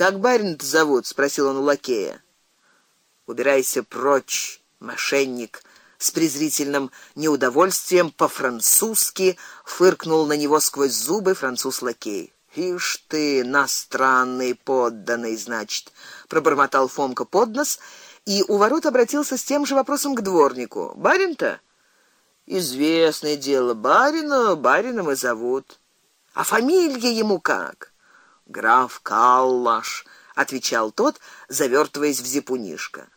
Как барин-то зовут? спросил он у лакея. Убирайся прочь, мошенник, с презрительным неудовольствием по-французски фыркнул на него сквозь зубы француз-лакей. Ишь ты, иностранный подданный, значит, пробормотал Фомка под нос и у ворот обратился с тем же вопросом к дворнику. Барин-то известное дело, барина, барином и зовут. А фамилия ему как? Граф Каллаш, отвечал тот, завертываясь в зипунишко.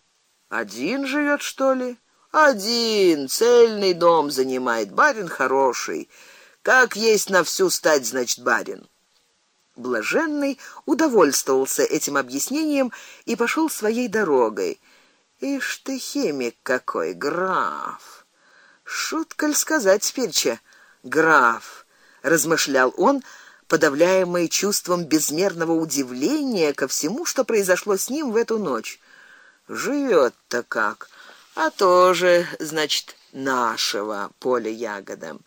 Один живет, что ли? Один, цельный дом занимает, барин хороший. Как есть на всю стать, значит, барин. Блаженный удовольствовался этим объяснением и пошел своей дорогой. Ишь ты химик какой, граф. Шутка ли сказать сперча, граф, размышлял он, подавляемый чувством безмерного удивления ко всему, что произошло с ним в эту ночь. Живет-то как, а тоже, значит, нашего поля ягодам.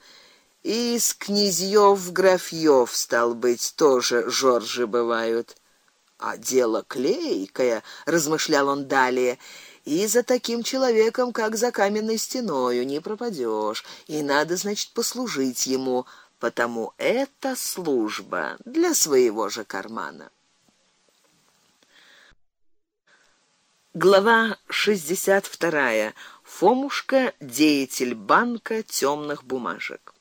И из князьёв графьёв стал быть тоже Жоржи бывают. А дело клейкое, размышлял он далее. И за таким человеком, как за каменной стеною, не пропадешь, и надо, значит, послужить ему, потому это служба для своего же кармана. Глава 62. Фомушка, деятель банка тёмных бумажек.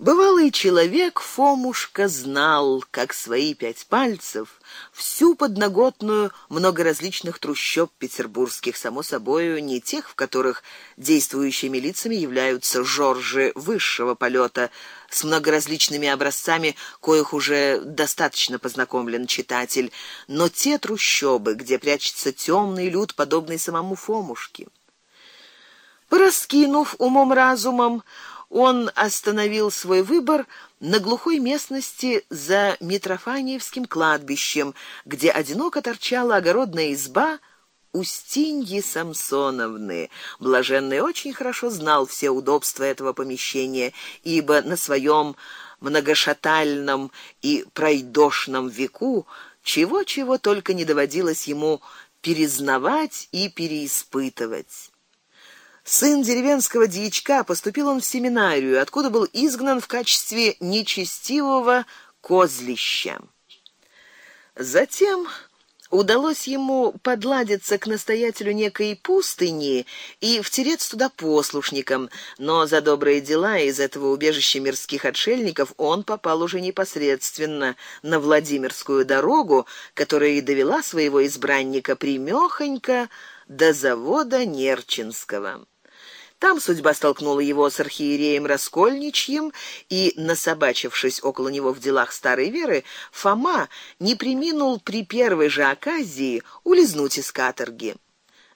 Бывалый человек Фомушка знал, как свои пять пальцев, всю подноготную многоразличных трущоб петербургских, само собою, не тех, в которых действующими лицами являются жоржи высшего полета с многоразличными образцами, коих уже достаточно познакомлен читатель, но те трущобы, где прячется темный люд, подобный самому Фомушке. Пораскинув умом разумом, он остановил свой выбор на глухой местности за Митрофаниевским кладбищем, где одиноко торчала огородная изба Устиньи Самсоновны. Блаженный очень хорошо знал все удобства этого помещения, ибо на своем многошатальном и пройдошном веку чего-чего только не доводилось ему перезнавать и переиспытывать. Сын деревенского дьячка, поступил он в семинарию, откуда был изгнан в качестве нечестивого козлища. Затем удалось ему подладиться к настоятелю некой пустыни и втереться туда послушником, но за добрые дела из этого убежища мирских отшельников он попал уже непосредственно на Владимирскую дорогу, которая и довела своего избранника примехонько до завода Нерчинского. Там судьба столкнула его с архиереем Раскольничьим, и, насобачившись около него в делах старой веры, Фома не преминул при первой же оказии улизнуть из каторги.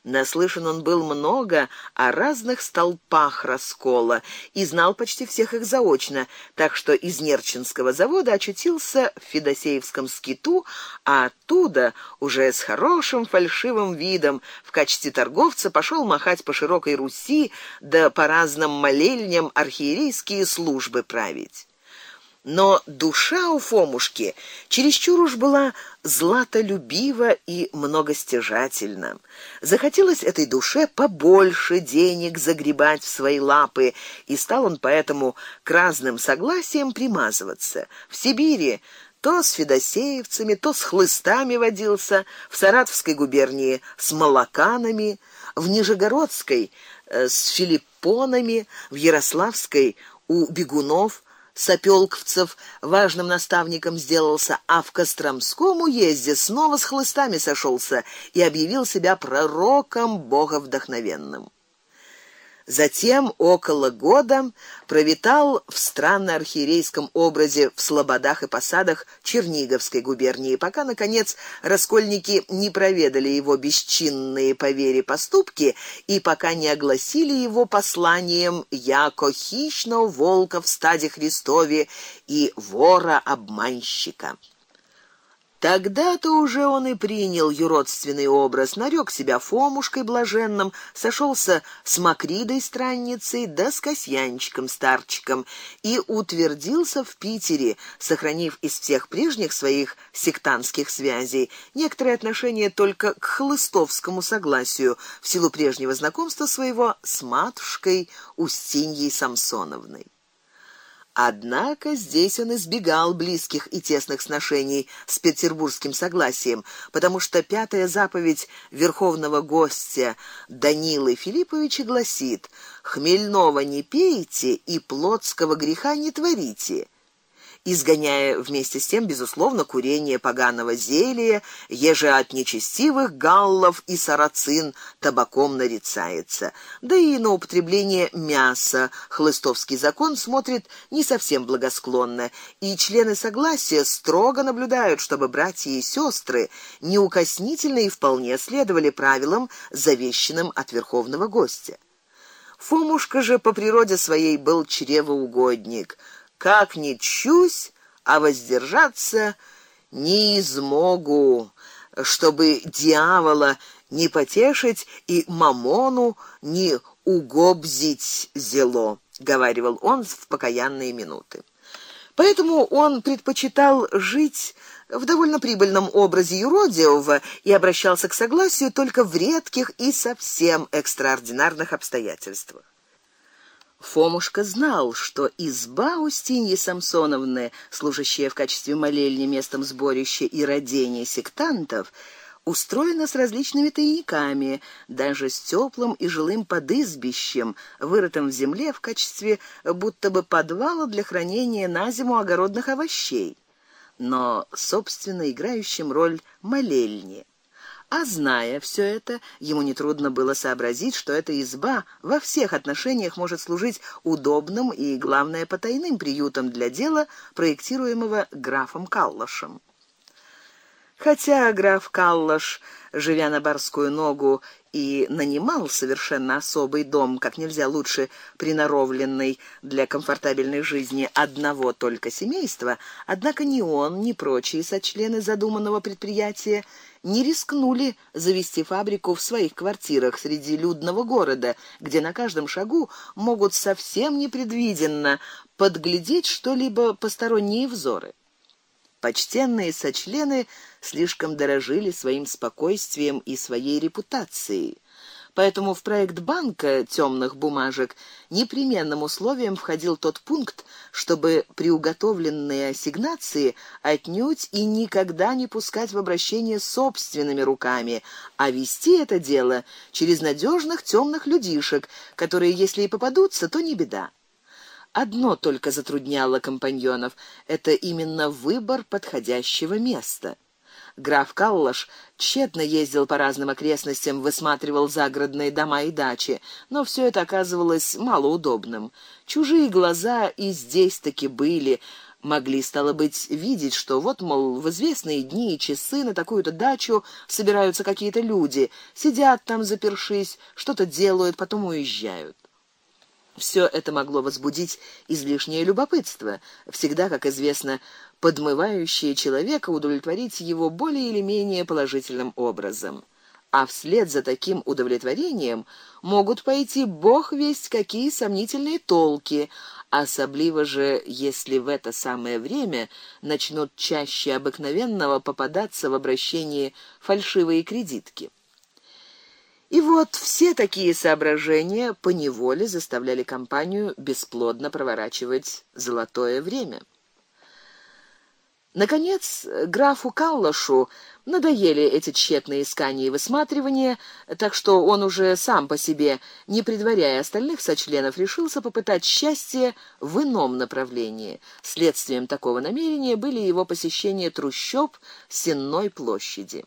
Наслышан он был много о разных столпах раскола и знал почти всех их заочно, так что из Нерчинского завода очутился в Федосеевском скиту, а оттуда уже с хорошим фальшивым видом в качестве торговца пошел махать по широкой Руси да по разным молельням архиерейские службы править но душа у Фомушки чересчур уж была златолюбива и многостяжательна. Захотелось этой душе побольше денег загребать в свои лапы, и стал он поэтому к разным согласиям примазываться. В Сибири то с федосеевцами, то с хлыстами водился, в Саратовской губернии с молоканами, в Нижегородской э, с филиппонами, в Ярославской у бегунов сопелковцев важным наставником сделался, а в Костромском уезде снова с хлыстами сошелся и объявил себя пророком боговдохновенным. Затем около года провитал в странно-архиерейском образе в слободах и посадах Черниговской губернии, пока наконец раскольники не проведали его бесчинные по вере поступки и пока не огласили его посланием яко хищного волка в стаде Христове и вора-обманщика. Тогда-то уже он и принял юродственный образ, нарек себя Фомушкой блаженным, сошелся с Макридой странницей, да с Касьянчиком старчиком и утвердился в Питере, сохранив из всех прежних своих сектантских связей некоторые отношения только к хлыстовскому согласию в силу прежнего знакомства своего с матушкой Устиньей Самсоновной. Однако здесь он избегал близких и тесных сношений с петербургским согласием, потому что пятая заповедь верховного гостя Данилы Филипповича гласит: хмельного не пейте и плотского греха не творите изгоняя вместе с тем безусловно курение поганого зелья, еже от нечестивых галлов и сарацин табаком нарицается. Да и на употребление мяса хлыстовский закон смотрит не совсем благосклонно, и члены согласия строго наблюдают, чтобы братья и сестры неукоснительно и вполне следовали правилам, завещанным от верховного гостя. Фомушка же по природе своей был чревоугодник – как ни чусь, а воздержаться не измогу, чтобы дьявола не потешить и мамону не угобзить зело, говаривал он в покаянные минуты. Поэтому он предпочитал жить в довольно прибыльном образе юродивого и обращался к согласию только в редких и совсем экстраординарных обстоятельствах. Фомушка знал, что изба Устиньи Самсоновны, служащая в качестве молельни местом сборища и родения сектантов, устроена с различными тайниками, даже с теплым и жилым подызбищем, вырытым в земле в качестве будто бы подвала для хранения на зиму огородных овощей, но собственно играющим роль молельни. А зная все это, ему не трудно было сообразить, что эта изба во всех отношениях может служить удобным и главное потайным приютом для дела, проектируемого графом Каллашем. Хотя граф Каллаш, живя на барскую ногу, и нанимал совершенно особый дом, как нельзя лучше приноровленный для комфортабельной жизни одного только семейства, однако ни он, ни прочие сочлены задуманного предприятия не рискнули завести фабрику в своих квартирах среди людного города, где на каждом шагу могут совсем непредвиденно подглядеть что-либо посторонние взоры. Почтенные сочлены слишком дорожили своим спокойствием и своей репутацией. Поэтому в проект банка темных бумажек непременным условием входил тот пункт, чтобы при уготовленные ассигнации отнюдь и никогда не пускать в обращение собственными руками, а вести это дело через надежных темных людишек, которые, если и попадутся, то не беда. Одно только затрудняло компаньонов это именно выбор подходящего места. Граф Каллаш тщетно ездил по разным окрестностям, высматривал загородные дома и дачи, но все это оказывалось малоудобным. Чужие глаза и здесь таки были, могли стало быть видеть, что вот мол в известные дни и часы на такую-то дачу собираются какие-то люди, сидят там запершись, что-то делают, потом уезжают. Все это могло возбудить излишнее любопытство, всегда, как известно, подмывающее человека удовлетворить его более или менее положительным образом. А вслед за таким удовлетворением могут пойти бог весть какие сомнительные толки, особливо же, если в это самое время начнут чаще обыкновенного попадаться в обращении фальшивые кредитки. И вот все такие соображения по неволе заставляли компанию бесплодно проворачивать золотое время. Наконец, графу Каллашу надоели эти тщетные искания и высматривания, так что он уже сам по себе, не предваряя остальных сочленов, решился попытать счастье в ином направлении. Следствием такого намерения были его посещения трущоб Сенной площади.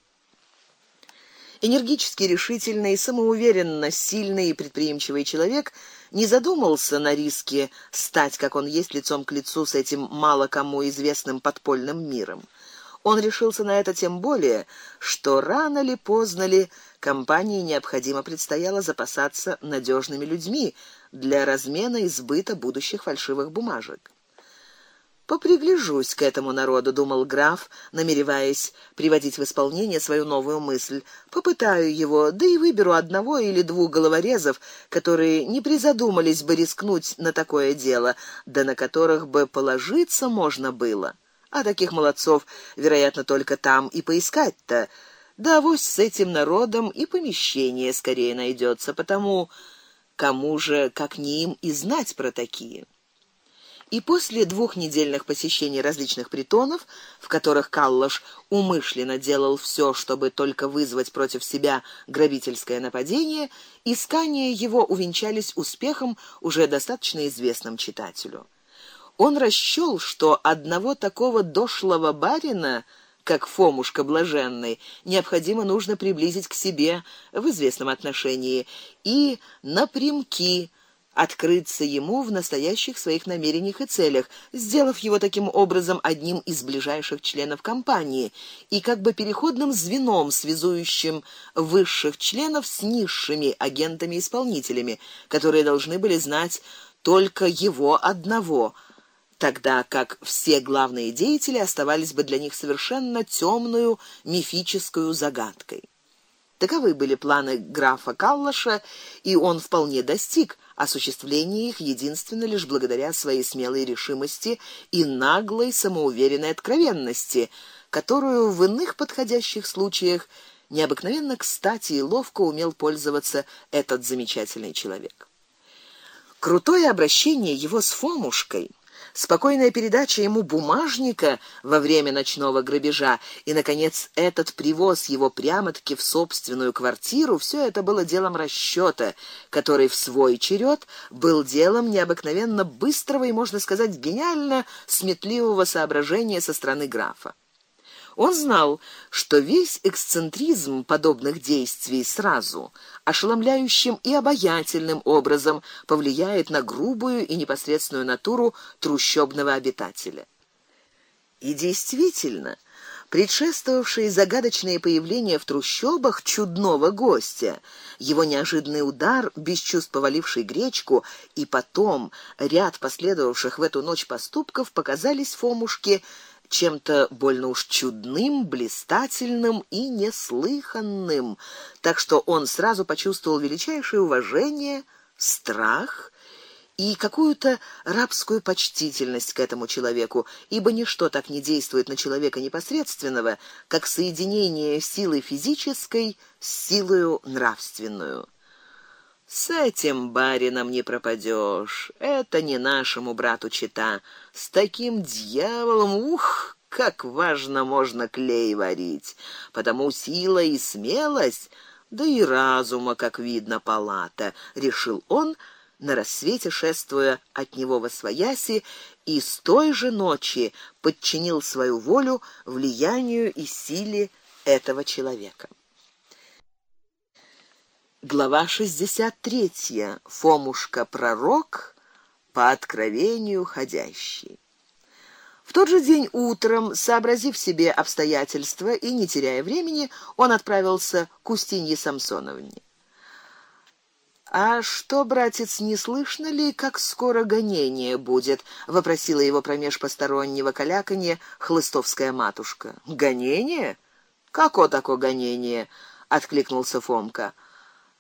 Энергически решительный, самоуверенно сильный и предприимчивый человек не задумался на риске стать, как он есть, лицом к лицу с этим мало кому известным подпольным миром. Он решился на это тем более, что рано ли поздно ли компании необходимо предстояло запасаться надежными людьми для размена и сбыта будущих фальшивых бумажек. Попригляжусь к этому народу, думал граф, намереваясь приводить в исполнение свою новую мысль. Попытаю его, да и выберу одного или двух головорезов, которые не призадумались бы рискнуть на такое дело, да на которых бы положиться можно было. А таких молодцов, вероятно, только там и поискать-то. Да вот с этим народом и помещение скорее найдется, потому кому же, как не им, и знать про такие. И после двухнедельных посещений различных притонов, в которых Каллаш умышленно делал все, чтобы только вызвать против себя грабительское нападение, искания его увенчались успехом, уже достаточно известным читателю. Он расчёл, что одного такого дошлого барина как Фомушка блаженный, необходимо нужно приблизить к себе в известном отношении и напрямки открыться ему в настоящих своих намерениях и целях, сделав его таким образом одним из ближайших членов компании и как бы переходным звеном, связующим высших членов с низшими агентами-исполнителями, которые должны были знать только его одного тогда как все главные деятели оставались бы для них совершенно тёмную мифическую загадкой. Таковы были планы графа Каллаша, и он вполне достиг осуществления их единственно лишь благодаря своей смелой решимости и наглой самоуверенной откровенности, которую в иных подходящих случаях необыкновенно кстати и ловко умел пользоваться этот замечательный человек. Крутое обращение его с Фомушкой спокойная передача ему бумажника во время ночного грабежа и наконец этот привоз его прямо-таки в собственную квартиру, все это было делом расчёта, который в свой черед был делом необыкновенно быстрого и можно сказать гениально сметливого соображения со стороны графа. Он знал, что весь эксцентризм подобных действий сразу ошеломляющим и обаятельным образом повлияет на грубую и непосредственную натуру трущобного обитателя. И действительно, предшествовавшие загадочные появления в трущобах чудного гостя, его неожиданный удар, без чувств поваливший гречку, и потом ряд последовавших в эту ночь поступков показались Фомушке чем-то больно уж чудным, блистательным и неслыханным, так что он сразу почувствовал величайшее уважение, страх и какую-то рабскую почтительность к этому человеку, ибо ничто так не действует на человека непосредственного, как соединение силы физической с силой нравственной. С этим барином не пропадешь. Это не нашему брату чита. С таким дьяволом, ух, как важно можно клей варить. Потому сила и смелость, да и разума, как видно, палата, решил он, на рассвете шествуя от него во свояси, и с той же ночи подчинил свою волю влиянию и силе этого человека. Глава 63. Фомушка пророк по откровению ходящий. В тот же день утром, сообразив себе обстоятельства и не теряя времени, он отправился к Устинье Самсоновне. А что, братец, не слышно ли, как скоро гонение будет? вопросила его промеж постороннего каляканья хлыстовская матушка. Гонение? Како такое гонение? откликнулся Фомка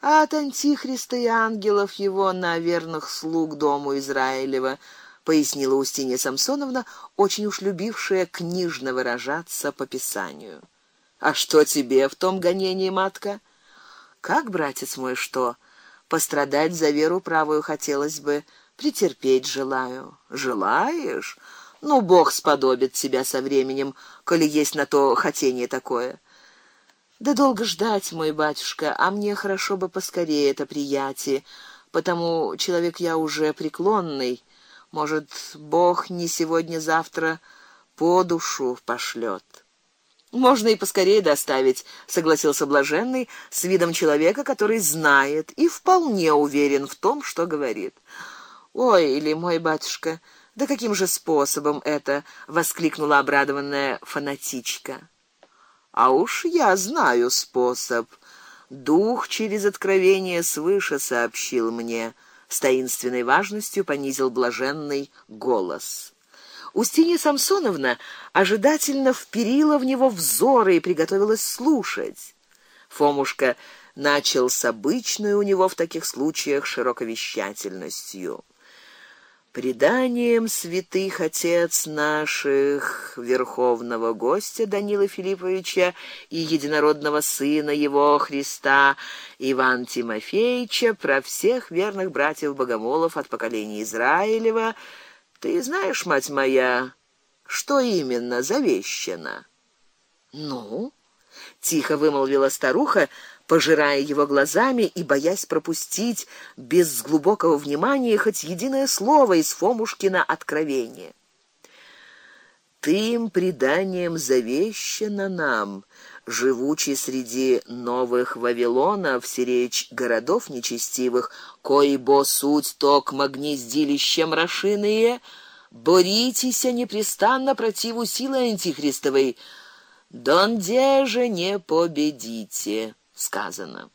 а от антихриста и ангелов его на верных слуг дому Израилева, пояснила Устинья Самсоновна, очень уж любившая книжно выражаться по писанию. А что тебе в том гонении, матка? Как, братец мой, что? Пострадать за веру правую хотелось бы, претерпеть желаю. Желаешь? Ну, Бог сподобит тебя со временем, коли есть на то хотение такое. Да долго ждать, мой батюшка, а мне хорошо бы поскорее это приятие, потому человек я уже преклонный. Может, Бог не сегодня-завтра по душу пошлет. Можно и поскорее доставить, согласился блаженный с видом человека, который знает и вполне уверен в том, что говорит. Ой, или мой батюшка, да каким же способом это, воскликнула обрадованная фанатичка. А уж я знаю способ. Дух через откровение свыше сообщил мне, с таинственной важностью понизил блаженный голос. Устинья Самсоновна ожидательно вперила в него взоры и приготовилась слушать. Фомушка начал с обычной у него в таких случаях широковещательностью. Преданием святых отец наших, верховного гостя Данила Филипповича и единородного сына его Христа Иван Тимофеевича про всех верных братьев богомолов от поколения Израилева, ты знаешь, мать моя, что именно завещано? Ну, тихо вымолвила старуха, пожирая его глазами и боясь пропустить без глубокого внимания хоть единое слово из Фомушкина откровения. Тым преданием завещано нам, живучи среди новых Вавилонов, сиречь городов нечестивых, кои бо суть ток гнездилищем рашиные, боритесь непрестанно противу силы антихристовой, донде же не победите сказано.